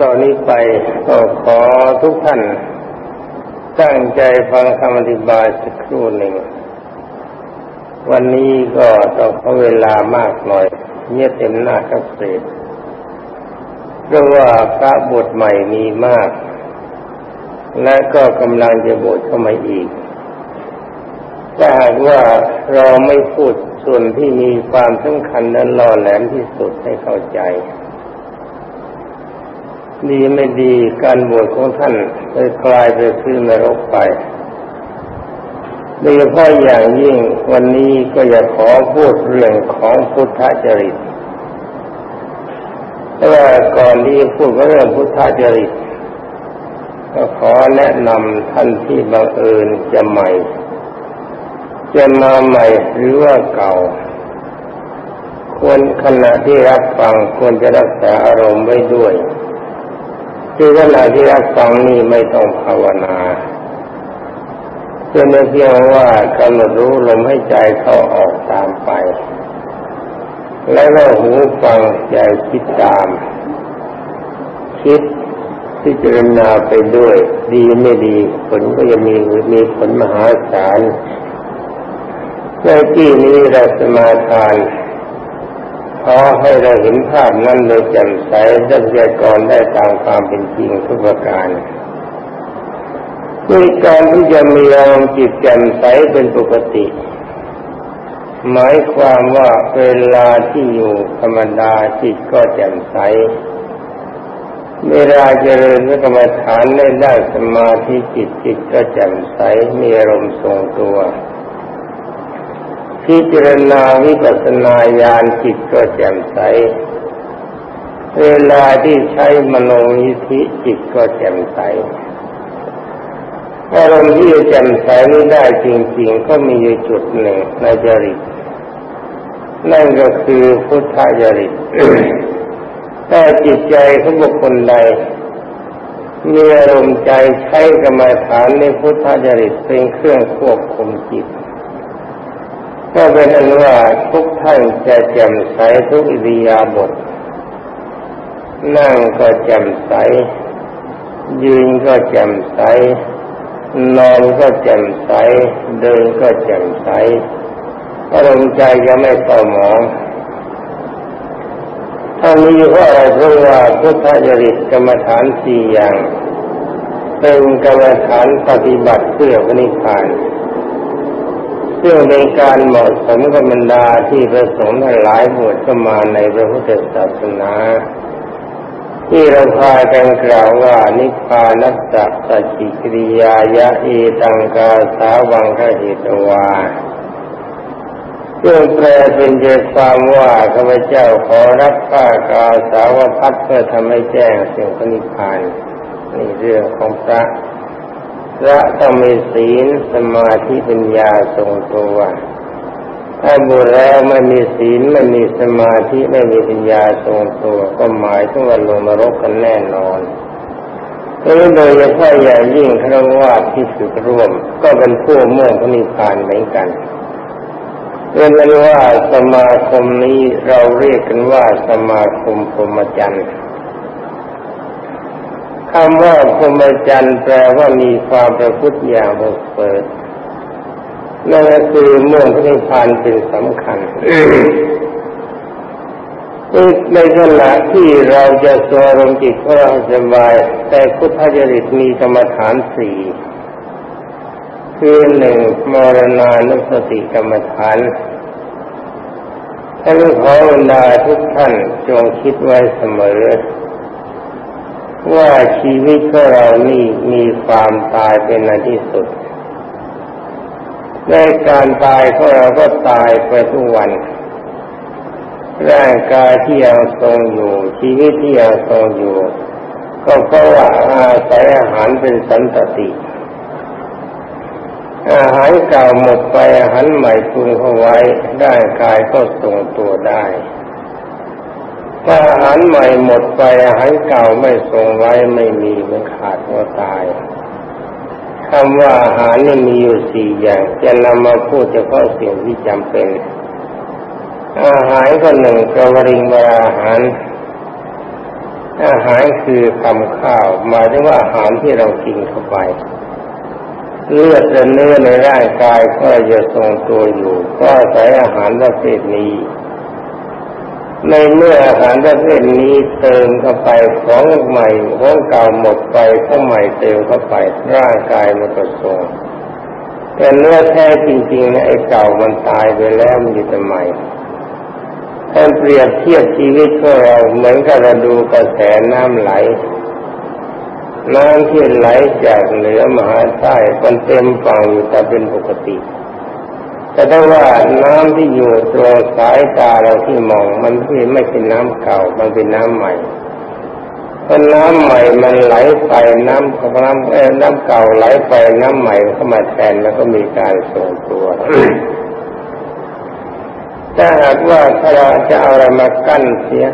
ตอนนี้ไปก็ขอทุกท่าน ตั้งใจฟังคำอธิบายสักครู่หนึ่ง วันนี้ก็ต้องขอเวลามากหน่อยเนี่ยเต็มหน้าทักเศษเพราะว่าพระบทใหม่มีมาก และก็กำลังจะบทเข้ามาอีกถ้าหากว่าเราไม่พูดส่วนที่มีความสำคัญนั้นล่อแหลมที่สุดให้เข้าใจ ดีไม่ดีการบวชของท่านจะกลายไปซื้อนรกไปโดยเฉพาะอย่างยิ่งวันนี้ก็อยากขอพูดเรื่องของพุทธจริตแต่ว่าก่อนที่พูดเรื่องพุทธจริต ก็ขอแนะนำท่านที่บังเอิญจะใหม่ จะมาใหม่หรือว่าเก่าควรขณะที่รับฟังควรจะรักษาอารมณ์ไว้ด้วย คือขณะที่รับฟังนี่ไม่ต้องภาวนาเพียงเพียงว่ากำหนดรู้ลมให้ใจเข้าออกตามไป แล้วก็หูฟังใจคิดตาม คิดที่เจรณาไปด้วย ดีไม่ดี ผลก็จะมีมีผลมหาศาลในที่นี้เราสมาทาน ขอให้เราเห็นภาพนั้นโดยแจ่มใสดังใจก่อนได้ตามความเป็นจริงทุกประการด้วยการที่จะมีอารมณ์จิตแจ่มใสเป็นปกติ หมายความว่าเวลาที่อยู่ธรรมดาจิตก็แจ่มใสเวลาเจริญพระกรรมฐานได้ได้สมาธิจิตจิตก็แจ่มใสมีอารมณ์ทรงตัว พิจารณาวิปัสนาญาณจิตก็แจ่มใส เวลาที่ใช้มโนยิธิจิตก็แจ่มใสอารมณ์ที่จะแจ่มใสนี้ได้จริงๆ ก็มีอยู่จุดหนึ่งในจริตนั่นก็คือพุทธจริตถ้าจิตใจของบุคคลใด มีอารมณ์ใจใช้กรรมฐานในพุทธจริตเป็นเครื่องควบคุมจิต ก็เป็นอันว่าทุกท่านจะแจ่มใสทุกอิริยาบถนั่งก็แจ่มใส ยืนก็แจ่มใส นอนก็แจ่มใส เดินก็แจ่มใสอารมณ์ใจยังไม่เศร้าหมองท่านี้เพราอะไรเพราะว่าพุทธจริตกรรมฐานสี่อย่างเป็นกรรมฐานปฏิบัติเพื่อพระนิพพาน ซึ่งเป็นการเหมาะสมกับบรรดาที่ประสงค์หลายบวชเข้ามาในพระพุทธศาสนาที่เราพากันกล่าวว่านิพพานัสสะสัจจิกริยายะเอตังกาสาวังคะเหตวาซึ่งแปลเป็นใจความว่าข้าพเจ้าขอรับข้ากาสาวพัดเพื่อทำให้แจ้งสิ่งนิพพานนี่เรื่องของพระ ระต้องมีศีลสมาธิปัญญาทรงตัวถ้าบุแล้วไม่มีศีลไม่มีสมาธิไม่มีปัญญาทรงตัว ก็หมายถึงว่าลงนรกกันแน่นอนโดยโดยเฉพาะอย่างยิ่งครว่าที่สุดร่วม ก็เป็นผู้มุ่งพระนิพพานเหมือนกันเป็นนั้นว่าสมาคมนี้เราเรียกกันว่าสมาคมพรหมจรรย์ คำว่าพรหมจรรย์แปลว่ามีความประพฤติอย่างบริสุทธิ์นั่นก็คือมุ่งพระนิพพานเป็นสำคัญในขณะที่เราจะสวรมจิตของเราสบาย แต่พุทธจริตมีกรรมฐานสี่คือหนึ่งมรณานุสติกรรมฐานท่านขอวนาทุกท่านจงคิดไว้เสมอ ว่าชีวิตของเรานี่มีความตายเป็นในที่สุดในการตายของเราก็ตายไปทุกวัน ร่างกายที่ยังทรงอยู่ ชีวิตที่ยังทรงอยู่ ก็เพราะว่าอาศัยอาหารเป็นสันตติอาหารเก่าหมดไปอาหารใหม่ปรุงเข้าไว้ร่างกายก็ทรงตัวได้ ถ้าอาหารใหม่หมดไปอาหารเก่าไม่ทรงไว้ไม่มีมันขาดก็ตายคำว่าอาหารนี่มีอยู่สี่อย่าง จะนำมาพูดเฉพาะสิ่งที่จำเป็น อาหารก็หนึ่งกวริงวาอาหาร อาหารคือคำข้าวหมายถึงว่าอาหารที่เรากินเข้าไปเลือดและเนื้อในร่างกายก็จะทรงตัวอยู่ ก็อาศัยอาหารประเภทนี้ ในเมื่ออาหารประเภทนี้เติมเข้าไปของใหม่ของเก่าหมดไปของใหม่เติมเข้าไปร่างกายมันก็ทรงแต่เนื้อแท้จริงๆนะไอ้เก่ามันตายไปแล้วมันอยู่ทำไมท่าเปรียบเทียบชีวิตของเราเหมือนกับเราดูกระแสน้ำไหลน้ำที่ไหลจากเหนือมหาใต้มันเต็มฝั่งอยู่แต่เป็นปกติ แต่ถ้ว่าน้ำที่อยู่ตรงสายตาเราที่มองมันไม่ใช่น้ำเก่า มันเป็นน้ำใหม่พอน้ำใหม่มันไหลไปน้ำน้ำเอน้ำเก่าไหลไปน้ำใหม่เข้ามาแทนแล้วก็มีการส่งตัวถ้าหากว่าถ้าเราจะเอาอะไรมากั้นเสีย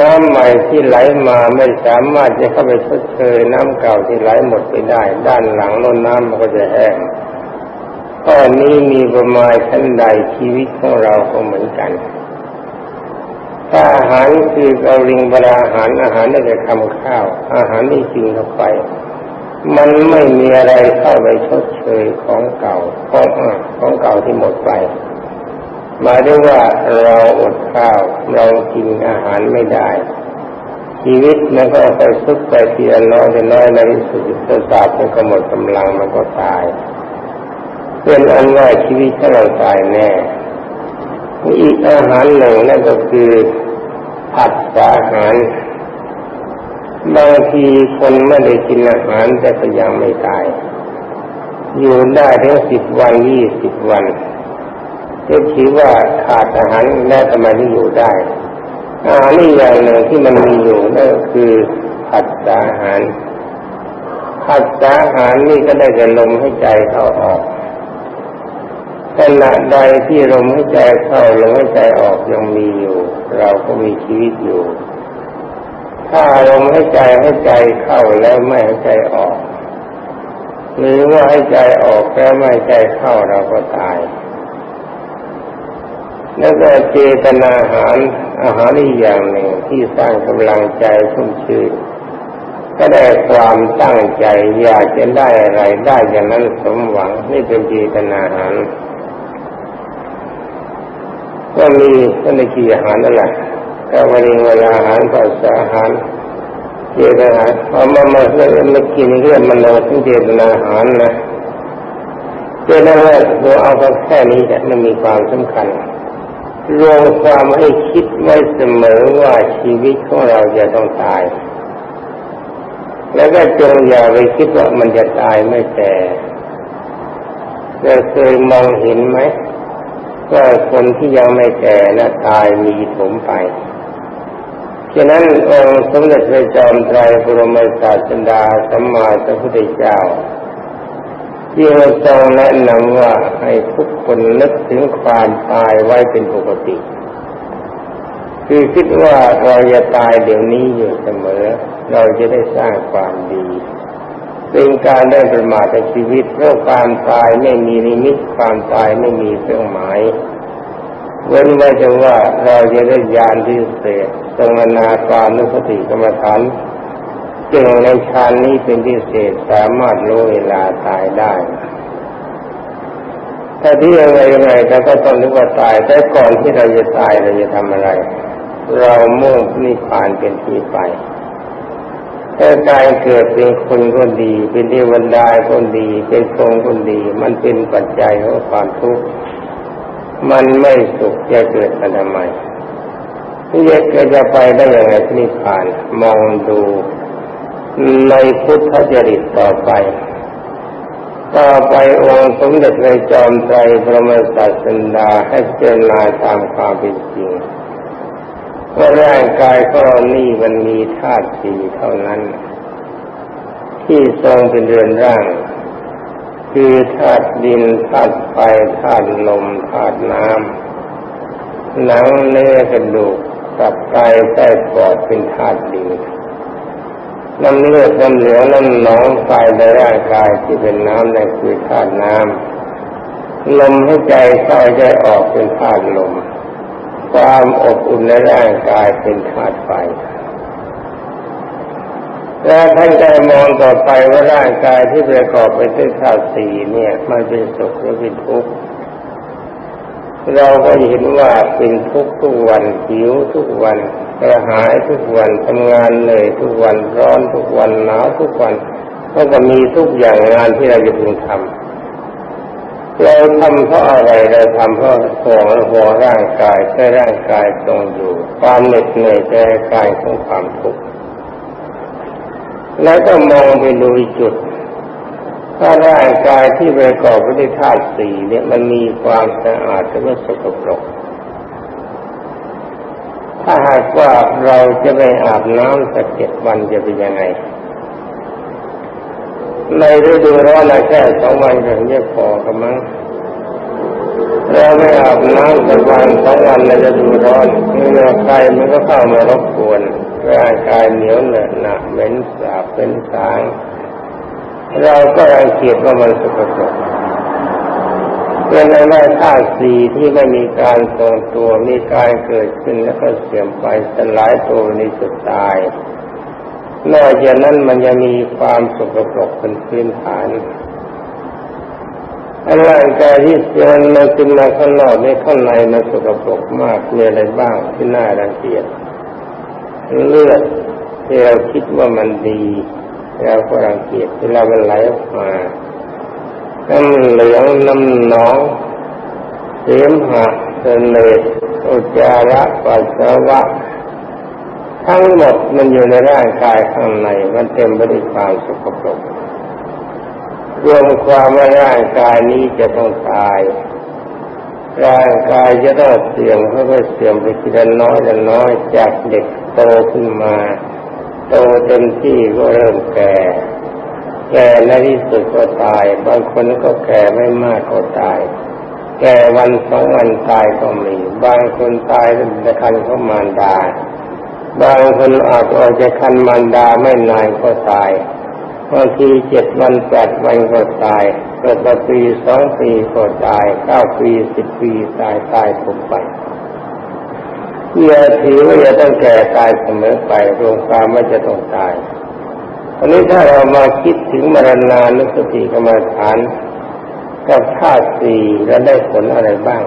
น้ำใหม่ที่ไหลมาไม่สามารถจะเข้าไปชดเชยน้ำเก่าที่ไหลหมดไปได้ ด้านหลังล้นน้ำมันก็จะแห้ง ข้อนี้มีประมาณชั้นใดชีวิตของเราก็เหมือนกัน ถ้าอาหารคือกาลิงบราอาหารอาหารได้แต่คำข้าว อาหารนี่จริงเข้าไป มันไม่มีอะไรเข้าไปชดเชยของเก่าของอของเก่าที่หมดไปหมายถึงว่าเราอดข้าวเรากินอาหารไม่ได้ ชีวิตมันก็ไปซุกไปเทีละน้อยละน้อยในที่สุดสาทมันก็หมดกำลังมันก็ตาย เป็นอันว่าชีวิตถ้าเราตายแน่อีกอาหารหนึ่งนั่นก็คือผัดสาหารบางทีคนไม่ได้กินอาหารแต่ก็ยังไม่ตาย อยู่ได้ถึงสิบวันยี่สิบวันก็คิดว่าขาดอาหารแม้ทำไมที่อยู่ได้อาหารนี่อย่างหนึ่งที่มันมีอยู่นั่นก็คือผัดสาหารผัดสาหารนี่ก็ได้แต่ลมให้ใจเข้าออก ขณะใดที่ลมให้ใจเข้าลมให้ใจออกยังมีอยู่ เราก็มีชีวิตอยู่ ถ้าลมให้ใจให้ใจเข้าแล้วไม่ให้ใจออก หรือว่าให้ใจออกแล้วไม่ใจเข้าเราก็ตายแล้วก็เจตนาอาหารอาหารอีกอย่างหนึ่งที่สร้างกำลังใจชุ่มชื่นก็ได้ความตั้งใจอยากจะได้อะไรได้อย่างนั้นสมหวังนี่เป็นเจตนาอาหาร ก็มีก็ในกี่อาหารนั่นแหละก็วันนี้เวลาอาหารก็สอาหารเจตนาเอามามาเรื่อมกินเรื่องมันเราถึงเจตนาอาหารนะเจตนาเราเอาแค่นี้แต่ไม่มีความสำคัญรวมความให้คิดไว้เสมอว่าชีวิตของเราจะต้องตาย แล้วก็จงอย่าไปคิดว่ามันจะตายไม่แต่เราเคยมองเห็นไหม ว่าคนที่ยังไม่แก่และตายมีถมไปฉะนั้นองค์สมเด็จพระจอมไตรบรมศาสดาสัมมาสัมพุทธเจ้าที่เราทรงแนะนำว่าให้ทุกคนนึกถึงความตายไว้เป็นปกติ คือคิดว่าเราจะตายเดี๋ยวนี้อยู่เสมอ เราจะได้สร้างความดี เป็นการได้ประมาทในชีวิตเพราะความตายไม่มีนิมิตความตายไม่มีเครื่องหมาย เว้นไว้จะว่าเราจะได้ยานที่เศษทรงนาการนุสติกรรมฐานเก่งในฌานนี้เป็นพิเศษสามารถรู้เวลาตายได้ถ้าที่ยังไงยังไงแต่ก็ต้องนึกว่าตายแต่ก่อนที่เราจะตายเราจะทำอะไร เรามุ่งนิพพานเป็นที่ไป ถ้าตายเกิดเป็นคนก็ดี เป็นเทวดาคนดี เป็นทรงคนดี มันเป็นปัจจัยของความทุกข์ มันไม่สุขจะเกิดมาทำไมที่จะจะไปได้ยังไงที่นิพพาน มองดูในพุทธจริตต่อไป ต่อไปองค์สมเด็จพระจอมไตรพระมศาสดาให้เจรณาตามความเป็นจริง ว่าร่างกายของเรานี่มันมีธาตุสี่เท่านั้น ที่ทรงเป็นเรือนร่าง คือธาตุดินธาตุไฟธาตุลมธาตุน้ำหนังเนื้อกระดูกตับไตไส้ปอดเป็นธาตุดินน้ำเลือดน้ำเหลืองน้ำหนองไฟในร่างกายที่เป็นน้ำในคือธาตุน้ำลมให้ใจเข้าใจออกเป็นธาตุลม ความอบอุ่นในร่างกายเป็นธาตุไฟแล้วท่านได้มองต่อไปว่าร่างกายที่ประกอบไปด้วยธาตุสี่เนี่ย มันเป็นสุขหรือเป็นทุกข์เราก็เห็นว่าเป็นทุกทุกวันหิวทุกวันกระหายทุกวันทำงานเลยทุกวันร้อนทุกวันหนาวทุกวันก็จะมีทุกอย่างงานที่เราจะพึงทำ เราทำเพราะอะไรเราทำเพราะห่วงห่วงร่างกายแค่ร่างกายตรงอยู่ ความเหน็ดเหนื่อยใจกายของความทุกข์แล้วก็มองไปดูจุดถ้าร่างกายที่ประกอบไปด้วยธาตุสี่เนี่ยมันมีความสะอาดหรือว่าสกปรก ถ้าหากว่าเราจะไปอาบน้ำสักเจ็ดวันจะเป็นยังไง ในฤดูร้อนแค่สองวันถึงจะพอกันมั้งเราไม่อาบน้ำสักวันสองวันในฤดูร้อนเมื่อใครมันก็เข้ามารบกวนร่างกายเหนียวเหนอะหนะเหม็นสาบเป็นสางเราก็รังเกียจว่ามันสกปรกเป็นในแม่ธาตุสีที่ไม่มีการทรงตัวมีการเกิดขึ้นแล้วก็เสื่อมไปสลายตัวในสุดตาย นอกจากนั้นมันยังมีความสกปรกเป็นพื้นฐานร่างกายที่เสื่อมาขึ้นมาข้างนอกในข้างในมันสกปรกมากมีอะไรบ้างที่น่ารังเกียจเลือดที่เราคิดว่ามันดีเราก็รังเกียจเวลามันไหลออกมาน้ำเหลืองน้ำหนองเสียมหักเสนดอุจจาระปัสสาวะ ทั้งหมดมันอยู่ในร่างกายข้างในมันเต็มไปด้วยความสกปรกรวมความว่าร่างกายนี้จะต้องตาย ร่างกายจะต้องเสื่อมค่อยๆเสื่อมไปทีละน้อยละน้อยจากเด็กโตขึ้นมา โตเต็มที่ก็เริ่มแก่ แก่ในที่สุดก็ตาย บางคนก็แก่ไม่มากก็ตาย แก่วันสองวันตายก็มี บางคนตายในคันเขามารดา บางคนอาจออกจากคันมารดาไม่นานก็ตายบางทีเจ็ดวันแปดวันก็ตายเกิดมาปีสองปีก็ตายเก้าปีสิบปีตายตายผมไปอย่าถือว่าจะต้องแก่ตายเสมอไปรวมความว่าจะต้องตายอันนี้ถ้าเรามาคิดถึงมรณานุสติกรรมฐานกับธาตุสี่แล้วได้ผลอะไรบ้าง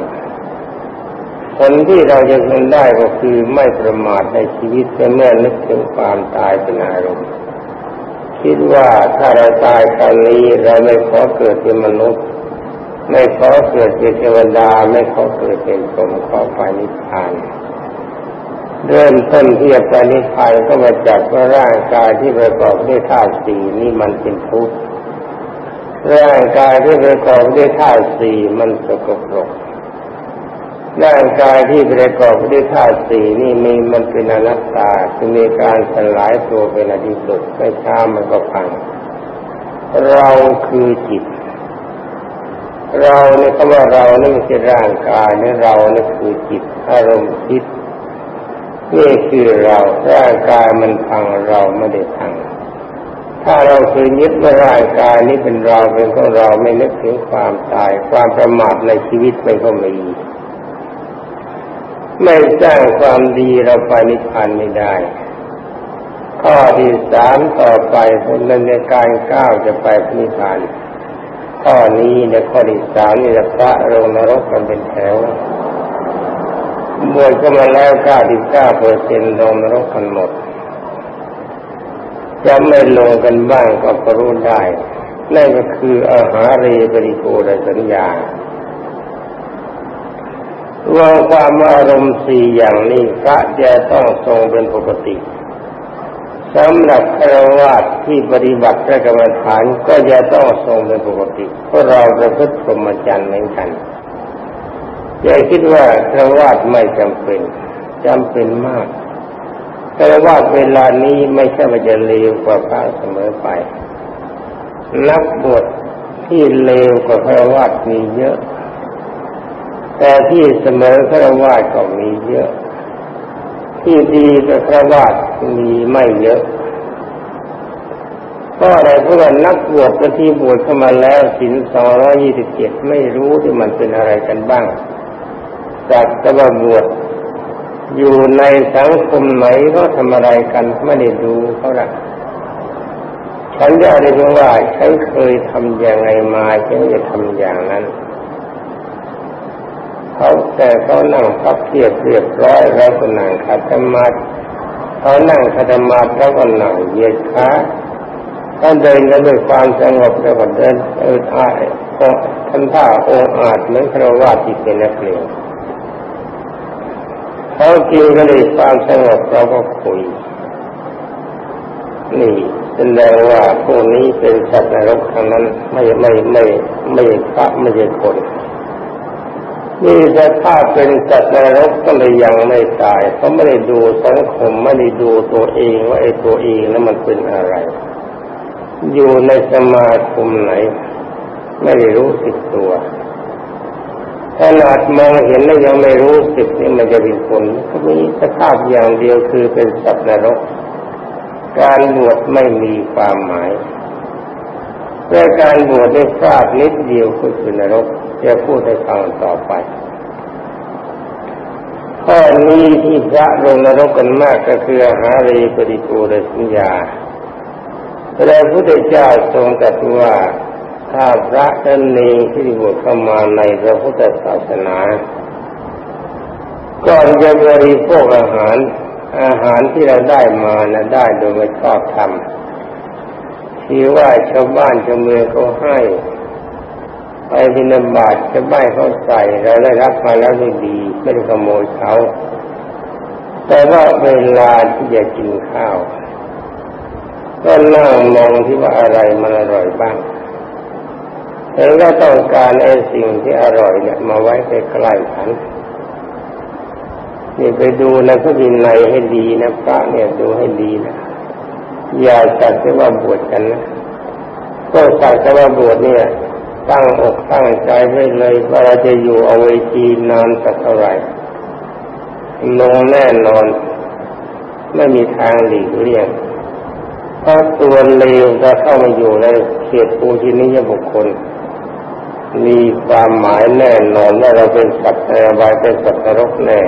ผลที่เราจะทำได้ก็คือไม่ประมาทในชีวิตเมื่อนึกถึงความตายเป็นอารมณ์คิดว่าถ้าเราตายครั้งนี้เราไม่ขอเกิดเป็นมนุษย์ ไม่ขอเกิดเป็นเทวดาไม่ขอเกิดเป็นพรหมขอไปนิพพานเริ่มต้นที่จะไปนิพพานก็มาจากว่าร่างกายที่ประกอบด้วยธาตุสี่นี่มันเป็นทุกข์ร่างกายที่ประกอบด้วยธาตุสี่มันสกปรก ร่างกายที่ประกอบด้วยธาตุสี่นี่มีมันเป็นอนัตตาจะมีการสลายตัวเป็นอดีสุดไม่ช้ามันก็พัง เราคือจิต เราเนี่ยคำว่าเรานี่ไม่ใช่ร่างกายนี่เรานี่คือจิต อารมณ์คิดนี่คือเราร่างกายมันพังเราไม่ได้พังถ้าเราเคยยึดว่าร่างกายนี้เป็นเราเป็นของเราไม่นึกถึงความตายความประมาทในชีวิตมันก็มี ไม่สร้างความดีเราไปนิพพานไม่ได้ ข้อที่สามต่อไปคนในการก้าวจะไปนิพพานข้อนี้ในข้อที่สามนี่จะพระลงนรกกันเป็นแถวบวชก็มาแล้วเก้าสิบเก้าเปอร์เซ็นต์ลงนรกกันหมด จะไม่ลงกันบ้างก็รู้ได้นั่นก็คืออาหารเรบริโภคสัญญา รวมความอารมณ์สี่อย่างนี้พระจะต้องทรงเป็นปกติสำหรับคารวะที่ปฏิบัติพระกรรมฐานก็จะต้องทรงเป็นปกติเพราะเราประพฤติพรหมจรรย์เหมือนกันอย่าคิดว่าครวาสไม่จำเป็นจำเป็นมากครวาสเวลานี้ไม่ใช่ว่าจะเลวกว่าพระเสมอไปนักบวชที่เลวกว่าครวาสมีเยอะ แต่ที่เสมอครวาสก็มีเยอะ ที่ดีกว่าครวาสมีไม่เยอะก็อะไรเพราะว่านักบวชที่บวชเข้ามาแล้วสินสองร้อยี่สิบเจ็ดไม่รู้ที่มันเป็นอะไรกันบ้างจากตะวันบวชอยู่ในสังคมไหนก็ทำอะไรกันไม่ได้ดูเขาละฉันจะได้รู้ว่าฉันเคยทำอย่างไรมาฉันจะทำอย่างนั้น เขาแต่เขานั่งพับเพียบเรียบร้อยแล้วก็นั่งขัดสมาธิเขานั่งขัดสมาธิแล้วก็นั่งเหยียดขาท่านเดินกันด้วยความสงบแล้วก็เดินเอออาท่านท่าองอาจเหมือนครว่าที่เป็นนักเรียนเขากินกันด้วยความสงบเราก็คุย นี่แสดงว่าพวกนี้เป็นสัตว์นรกทั้งนั้นไม่ไม่ไม่ไม่พระไม่ใช่คน นี่แต่ถ้าเป็นสัตว์นรกก็เลยยังไม่ตายเขาะไม่ได้ดูสังคมไม่ได้ดูตัวเองว่าไอ้ตัวเองนั้นมันเป็นอะไร อยู่ในสมาคมไหน ไม่ได้รู้สึกตัวขนาดมองเห็นแล้วยังไม่รู้สึกนี่มันจะเป็นคนก็มีสภาพอย่างเดียวคือเป็นสัตว์นรก การบวชไม่มีความหมายแต่การบวชได้พลาดนิดเดียวก็คือนรก จะพูดให้ฟังต่อไป ข้อนี้ที่พระลงนรกกันมากก็คือหารีปริปูรสัญญาพระพุทธเจ้าทรงตรัสว่าถ้าพระท่านนี้ที่บวชเข้ามาในพระพุทธศาสนาก่อนจะบริโภคอาหารอาหารที่เราได้มานะได้โดยไม่ชอบทำที่ว่าชาวบ้านชาวเมืองเขาให้ ไปบินบาตจะไม่เขาใส่เราได้รับมาแล้วไม่ดีไม่ได้ขโมยเขา แต่ว่าเวลาที่จะกินข้าว ก็นั่งมองที่ว่าอะไรมันอร่อยบ้างแล้วก็ต้องการไอ้สิ่งที่อร่อยเนี่ยมาไว้ใกล้ๆฉันนี่ไปดูในพระบินในให้ดีนะพระเนี่ยดูให้ดีนะอย่าจัดว่าบวชกันนะก็จัดว่าบวชเนี่ย ตั้งอกตั้งใจไว้เลยว่าเราจะอยู่เอาไว้จีนานสักเท่าไหร่ลงแน่นอน ไม่มีทางหลีกเลี่ยงเพราะตัวเลวจะเข้ามาอยู่ในเขตปูชินิยบุคคล มีความหมายแน่นอนว่าเราเป็นสัตว์ในอบายเป็นสัตว์นรกแน่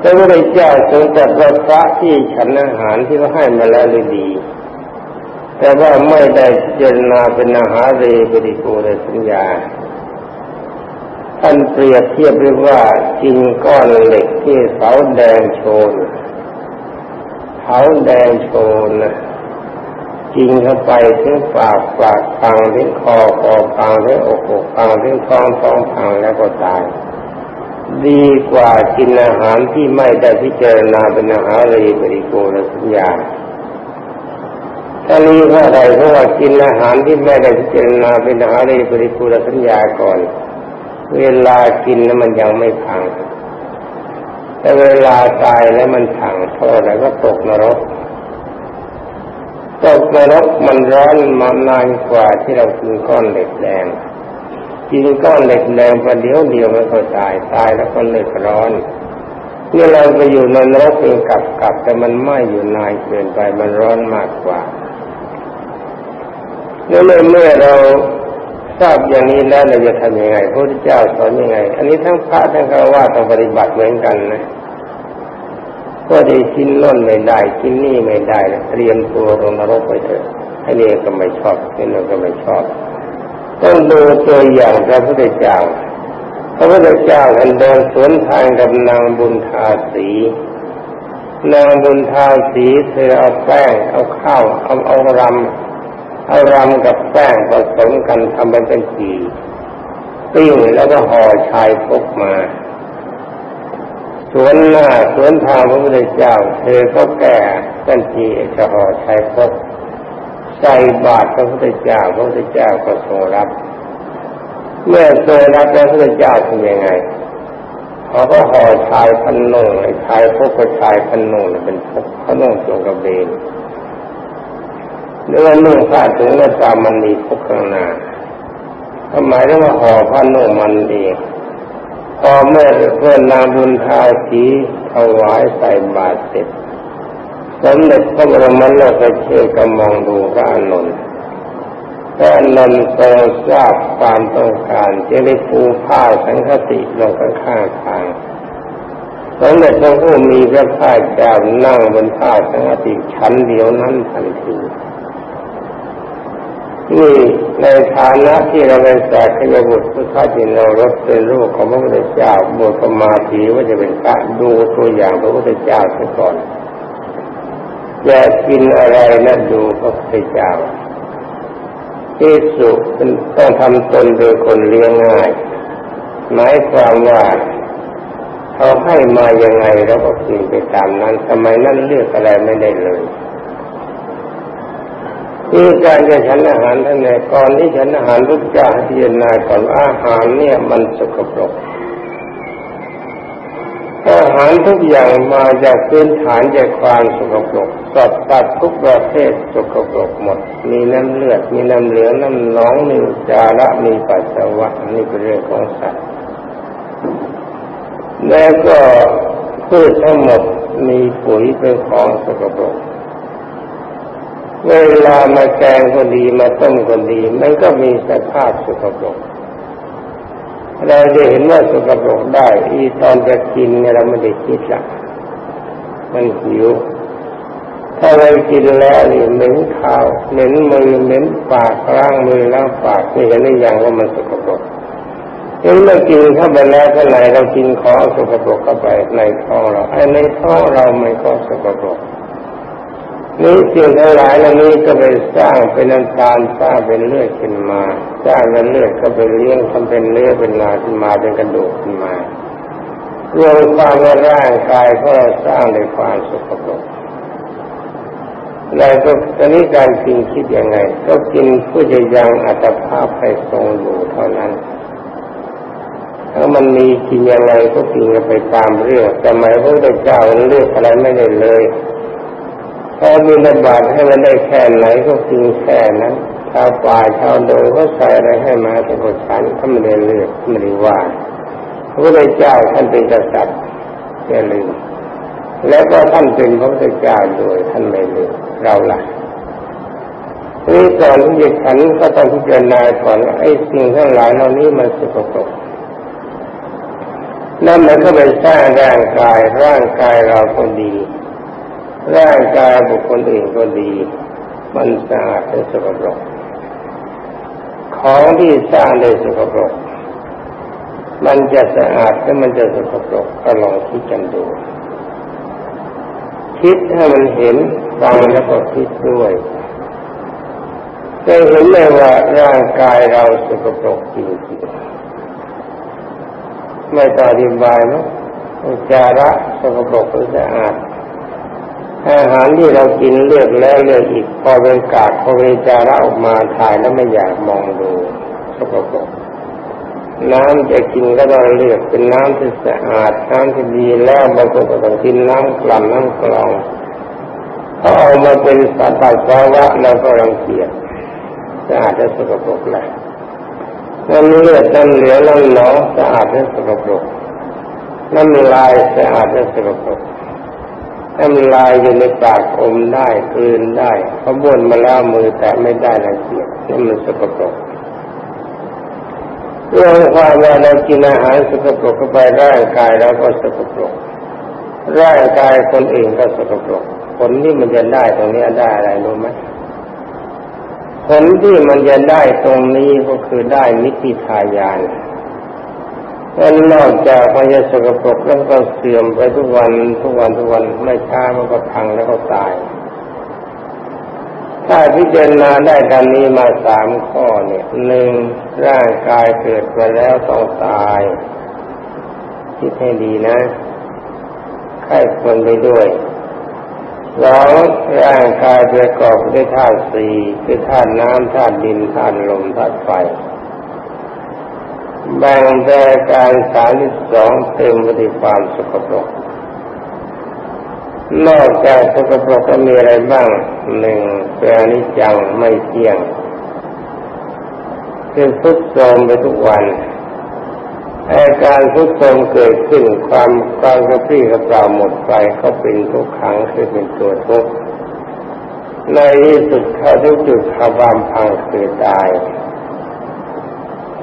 แต่พระเจ้าทรงจัดว่าพระที่ฉันอาหารที่เขาให้มาแล้วเลยดี แต่ว่าไม่ได้เจรนาเป็นอาหารเรปริโกในสัญญาท่านเปรียบเทียบเรียกว่าจิงก้อนเหล็กที่เสาแดงโชนเสาแดงโชนนะจริงเข้าไปถึงปากปากพังถึงคอคอพังถึงอกอกพังถึงท้องท้องพังแล้วก็ตาย ดีกว่ากินอาหารที่ไม่ได้พิจารณาเป็นอาหารเรปริโกในสัญญา ถ้านี้เพราะอะไรเพราะว่ากินอาหารที่ไม่ได้พิจารณาเป็นอาหารในปริภูรสัญญาก่อน เวลากินแล้วมันยังไม่พัง แต่เวลาตายแล้วมันพังเพราะอะไรก็ตกนรก ตกนรกมันร้อนมานานกว่าที่เรากินก้อนเหล็กแดงกินก้อนเหล็กแดงประเดี๋ยวเดียวมันก็ตายตายแล้วก็เลือดร้อนเมื่อเราไปอยู่ในนรกเองกับกับแต่มันไม่อยู่นานเกินไปมันร้อนมากกว่า แล้วเมื่อเราทราบอย่างนี้แล้วเราจะทำยังไงพระพุทธเจ้าสอนยังไง อันนี้ทั้งพระทั้งฆราวาสต้องปฏิบัติเหมือนกันนะก็ได้กินน่นไม่ได้กินนี่ไม่ได้เตรียมตัวลงนรกไปเถอะอันนี้ก็ไม่ชอบนี่เราก็ไม่ชอบ ต้องดูตัวอย่างพระพุทธเจ้าพระพุทธเจ้าอันเดินสวนทางกับนางบุญทาสีนางบุญทาสีเธอเอาแป้งเอาข้าวเอาเอารำ เอารำกับแป้งผสมกันทำเป็นจีปิ้งแล้วก็ห่อชายพกมา สวนหน้าสวนทางพระพุทธเจ้า เธอก็แก่เป็นจีจะห่อชายพกใส่บาตรพระพุทธเจ้าพระพุทธเจ้าก็ทรงรับ เมื่อทรงรับพระพุทธเจ้าทำยังไงเขาก็ห่อชายพันนุ่งชายพกก็ชายพันนุ่งเป็นพกเขานุ่งจงกระเบน หรือว่านุ่งผ้าถุงและตามมันนีพกข้างหน้าหมายถึงว่าห่อผ้านุ่งมันเองพอเมื่อเพื่อนนางบุญทาสีถวายใส่บาตรเสร็จสมเด็จพระบรมโลกเชษกำมองดูพระอนุนพระอนุนทรงทราบความต้องการจะได้ปูผ้าสังคติลงข้างทางสมเด็จพระผู้มีพระภาคเจ้านั่งบนผ้าสังฆติชั้นเดียวนั้นทันที นี่ในฐานะที่เราเป็นสากยบุตรพุทธจินรสเป็นลูกของพระพุทธเจ้าบวชมาถีว่าจะเป็นพระดูตัวอย่างพระพุทธเจ้าซะก่อนจะกินอะไรนะดูพระพุทธเจ้าที่สุเป็นต้องทำตนโดยคนเลี้ยงง่ายหมายความว่าเขาให้มายังไงเราก็กินไปตามนั้นทำไมนั่นเลือกอะไรไม่ได้เลย คือการจะฉันอาหารท่านไหนก่อนที่ฉันอาหารทุกอย่างที่จะนายก่อนอาหารเนี่ยมันสกปรกอาหารทุกอย่างมาจากพื้นฐานจากความสกปรกสัตว์ตัดทุกประเภทสกปรกหมด มีน้ำเลือด มีน้ำเหลืองน้ำหนองมีจาระมีปัสสาวะนี่เป็นเรื่องของสัตว์แล้วก็พืชทั้งหมดมีปุ๋ยเป็นของสกปรก เวลามาแกงก็ดีมาต้มก็ดี มันก็มีสภาพสกปรกเราจะเห็นว่าสกปรกได้อีตอนจะกินเนี่ยเราไม่ได้คิดละมันหิว ถ้าเรากินแล้วนี่เหม็นข้าวเหม็นมือเหม็นปากล้างมือล้างปากนี่เห็นได้อย่างว่ามันสกปรกเห็นเมื่อกินเข้าไปแล้วเท่าไหร่เรากินของสกปรกเข้าไปในท้องเราไอ้ในท้องเราไม่ก็สกปรก นี่สิ่งทั้งหลายเหล่านี้ก็ไปสร้างเป็นน้ำตาลสร้างเป็นเลือดขึ้นมา สร้างเป็นเลือดก็ไปเลี้ยงทำเป็นเลือดเป็นนาขึ้นมาเป็นกระดูกขึ้นมารวมความว่าร่างกายก็สร้างในความสกปรกแล้วก็ตอนนี้การกินคิดยังไง ก็กินเพื่อจะยังอัตภาพให้ทรงอยู่เท่านั้นถ้ามันมีกินยังไงก็กินไปตามเรื่องแต่หมายพระเจ้าเลือกอะไรไม่ได้เลย พอมีระบาดให้มันได้แค่ไหนก็กินแค่นั้นชาวป่าชาวโดยเขาใส่อะไรให้มาแต่ก็ฉันเขาไม่ได้เลือกไม่ได้ว่าพระพุทธเจ้าท่านเป็นกษัตริย์อย่าลืมแล้วก็ท่านเป็นพระพุทธเจ้าโดยท่านไม่ลืมเราล่ะนี่ก่อนที่จะฉันก็ต้องพิจารณาก่อนไอ้สิ่งทั้งหลายเหล่านี้มันสกปรกนั่นมันก็ไปสร้างร่างกายร่างกายเราคนดี ร่างกายบุคคลอื่นก็ดี มันสะอาดและสกปรกของที่สร้างได้สกปรกมันจะสะอาดและมันจะสกปรกก็ลองคิดกันดู คิดให้มันเห็นฟังแล้วก็คิดด้วยจะเห็นเลยว่าร่างกายเราสกปรกจริงๆไม่ต้องอธิบายนะจาระสกปรกหรือสะอาด อาหารที่เรากินเลือกแล้วเลือกอีกพอเป็นกากพอเวจาระออกมาถ่ายแล้วไม่อยากมองดูสกปรกน้ำจะกินก็ต้องเลือกเป็นน้ำที่สะอาดน้ำที่ดีแล้วบางคนก็ต้องกินน้ำกลั่นน้ำกรองเขาเอามาเป็นสัตว์ปัสสาวะเราก็รังเกียจสะอาดและสกปรกเลยน้ำเลือดน้ำเหลืองน้ำหนองสะอาดและสกปรกน้ำลายสะอาดและสกปรก น้ำลายอยู่ในปากอมได้กลืนได้เขาบ้วนมาแล้วมือแต่ไม่ได้ละเอียดนั่มันสกปรกเรื่องความว่าเรากินอาหารสกปรกเข้าไปร่างกายเราก็สกปรกร่างกายคนอื่นก็สกปรกผลที่มันจะได้ตรงนี้ได้อะไรรู้ไหมผลที่มันจะได้ตรงนี้ก็คือได้มิติทายาน นั่นนอกจากมันจะสกปรกแล้วก็เสื่อมไปทุกวันทุกวันทุกวันไม่ช้ามันก็พังแล้วก็ตาย ถ้าพิจารณาได้ดังนี้มาสามข้อเนี่ยหนึ่งร่างกายเกิดมาแล้วต้องตายคิดให้ดีนะใครคนไปด้วยสองร่างกายประกอบด้วยธาตุสี่คือธาตุน้ำธาตุดินธาตุลมธาตุไฟ แบ่งแต่การสามิสองเต็มไปด้วยความสกปรกนอกจากสกปรกก็มีอะไรบ้างหนึ่งเป็นอนิจจังไม่เที่ยงคือทุกโทมไปทุกวันอาการทุกโทมเกิดขึ้นความความกระปรี้กระเปร่าหมดไปเขาเป็นทุกขังคือเป็นตัวทุกข์ในที่สุดเขาทุกจุดความพังคือตาย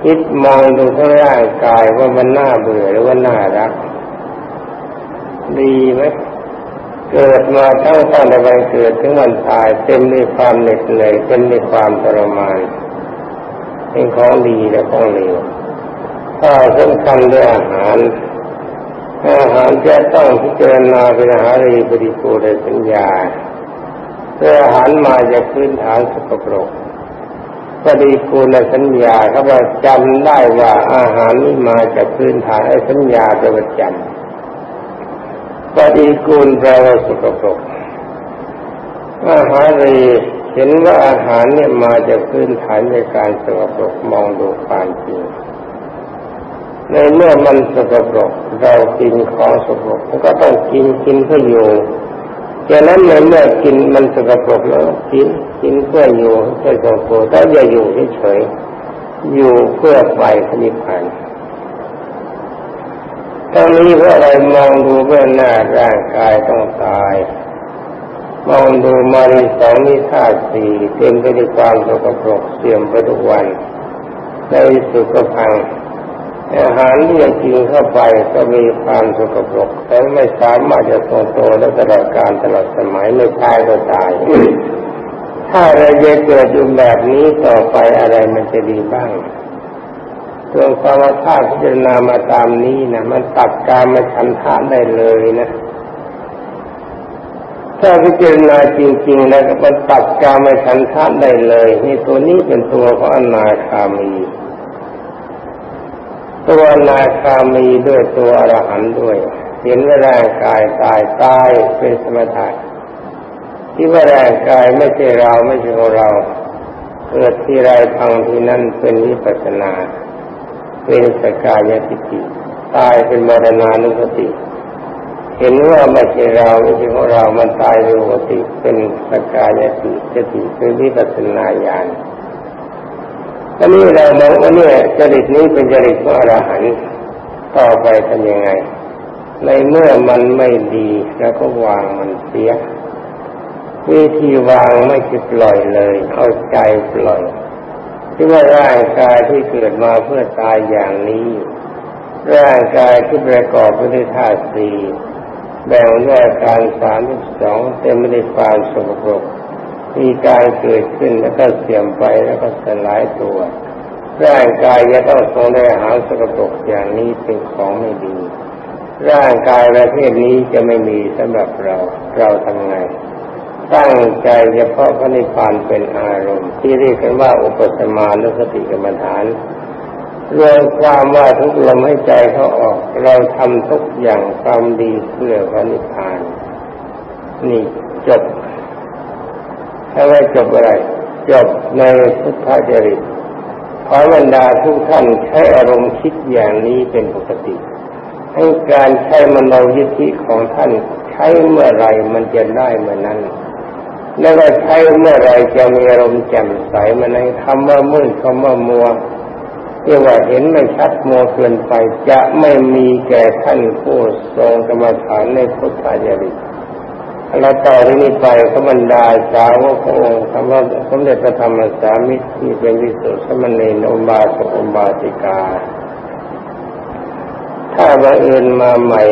คิดมองดูทั้งร่างกายว่ามันน่าเบื่อหรือว่าน่ารัก ดีไหมเกิดมาทั้งตอนในวันเกิดถึงวันตายเต็มด้วยความเหน็ดเหนื่อยเต็มด้วยความทรมานเป็นของดีและของเลวถ้าสำคัญด้วยอาหาร อาหารจะต้องพิจารณาเป็นอาหารรีปฏิปูในสัญญาเพื่ออาหารมาจากพื้นฐานสกปรก ปฏิปูในสัญญาเขาบอกจำได้ว่าอาหารนี้มาจากพื้นฐานไอ้สัญญาเป็นประจำปฏิกูลแปลว่าสกปรกอาหารรีเห็นว่าอาหารเนี่ยมาจากพื้นฐานในการสกปรกมองดูความจริงในเมื่อมันสกปรกเรากินของสกปรกก็ต้องกินกินเพื่ออยู่ ดังนั้นในเมื่อกินมันสกปรกแล้วกินกินเพื่ออยู่เพื่อสกปรกถ้าอย่าอยู่เฉยๆอยู่เพื่อไปนิพพานตอนนี้เพราะอะไรมองดูเบื้องหน้าร่างกายต้องตาย มองดูมาริสองนิธาสี่เต็มไปด้วยความสกปรกเสื่อมไปทุกวันในสุขพัง อาหารที่กินเข้าไปก็มีความสกปรกแต่ไม่สามารถจะทรงตัวและตลอดการตลอดสมัยไม่ตายก็ตาย ถ้าเราจะเกิดอยู่แบบนี้ต่อไปอะไรมันจะดีบ้างเรื่องความว่าถ้าพิจารณามาตามนี้นะมันตัดการมาชันทานได้เลยนะถ้าพิจารณาจริงๆแล้วมันตัดการมาชันทานได้เลย นี่ตัวนี้เป็นตัวของอนาคามี ตัวนาคามีด้วยตัวอรหันด้วย เห็นว่าร่างกายตายตายเป็นสมถะที่ว่าร่างกายไม่ใช่เราไม่ใช่ของเราเกิดที่ไรพังที่นั่นเป็นวิปัสนา เป็นสกายติติตายเป็นมรณานุสติ เห็นว่าไม่ใช่เราไม่ใช่ของเรามันตายเป็นปกติเป็นสกายติสติเป็นวิปัสนาญาณ อันนี้เรามองว่าเนี่ยจริตนี้เป็นจริตของอรหันต์ต่อไปทำยังไง ในเมื่อมันไม่ดีแล้วก็วางมันเสียวิธีวางไม่คิดปล่อยเลย เอาใจปล่อยที่ว่าร่างกายที่เกิดมาเพื่อตายอย่างนี้ ร่างกายที่ประกอบไปด้วยธาตุสี่แบ่งด้วยการสามสองเต็มไปด้วยความสกปรก มีการเกิดขึ้นแล้วก็เสื่อมไปแล้วก็สลายตัว ร่างกายจะต้องทรงได้หาสกปรกอย่างนี้เป็นของไม่ดี ร่างกายประเภทนี้จะไม่มีสำหรับเราเราทำไงตั้งใจเฉพาะพระนิพพานเป็นอารมณ์ ที่เรียกกันว่าอุปสมานุสติกรรมฐานเรวมความว่าทุกลมให้ใจเขาออก เราทำทุกอย่างความดีเพื่อพระนิพพาน นี่จบ ถ้าไม่จบอะไร จบในพุทธจริตขอบรรดาทุกท่านใช้อารมณ์คิดอย่างนี้เป็นปกติ ให้การใช้มโนยิทธิของท่านใช้เมื่อไรมันจะได้เมื่อนั้น แล้วก็ใช้เมื่อไรจะมีอารมณ์แจ่มใสมันในคำว่ามืดคำว่ามัวที่ว่าเห็นไม่ชัดมัวเกินไปจะไม่มีแก่ท่านผู้ทรงกรรมฐานในพุทธจริต และต่อที่นี้ไปขบันดาสาวกองค์คำว่าสมเด็จพระธรรมสามิตรที่เป็นวิสุทธิสมณีนบาสกุบาติกา ถ้าบังเอิญมาใหม่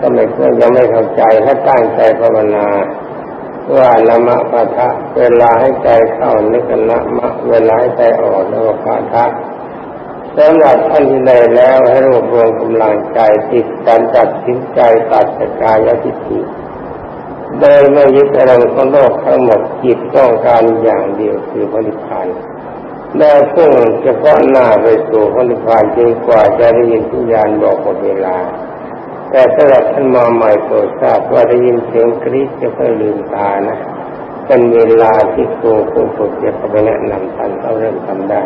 ก็ไม่เพื่อยังไม่เข้าใจถ้าตั้งใจภาวนาว่าละมะปะทะเวลาให้ใจเข้านึกนะมะเวลาให้ใจออกแล้วปะทะสำหรับท่านที่ได้แล้วให้รวบรวมกำลังใจติดการตัดสินใจตัดสกายทิฏฐิ โดยไม่ยึดอารมณ์ของโลกทั้งหมดจิตต้องการอย่างเดียวคือพระนิพพานได้พุ่งเฉพาะหน้าไปสู่พระนิพพานจนกว่าจะได้ยินทุญานบอกหมดเวลา แต่สำหรับท่านมาใหม่โปรดทราบว่าได้ยินเสียงกรี๊ดจะเพิ่ลืมตานะเป็นเวลาที่ครูผู้ฝึกจะไปแนะนำท่านเขาเริ่มทำได้